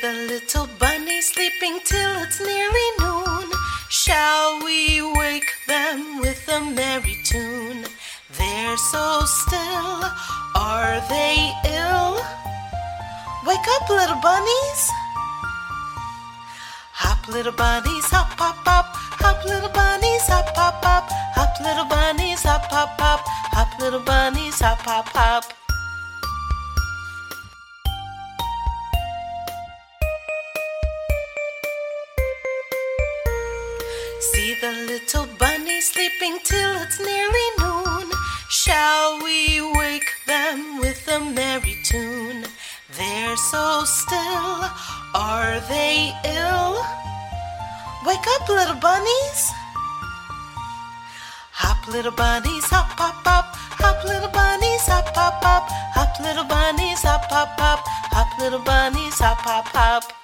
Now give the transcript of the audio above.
the little bunny sleeping till it's nearly noon. Shall we wake them with a merry tune? They're so still, are they ill? Wake up, little bunnies! Hop, little bunnies, hop, hop, hop. Hop, little bunnies, hop, hop, hop. Hop, little bunnies, hop, hop, hop. Hop, little bunnies, hop, hop, hop. See the little bunny sleeping till it's nearly noon. Shall we wake them with a merry tune? They're so still, are they ill? Wake up, little bunnies. Hop, little bunnies, hop, hop, hop. Hop, little bunnies, hop, hop, hop. Hop, little bunnies, hop, hop, hop. Hop, little bunnies, hop, hop, hop.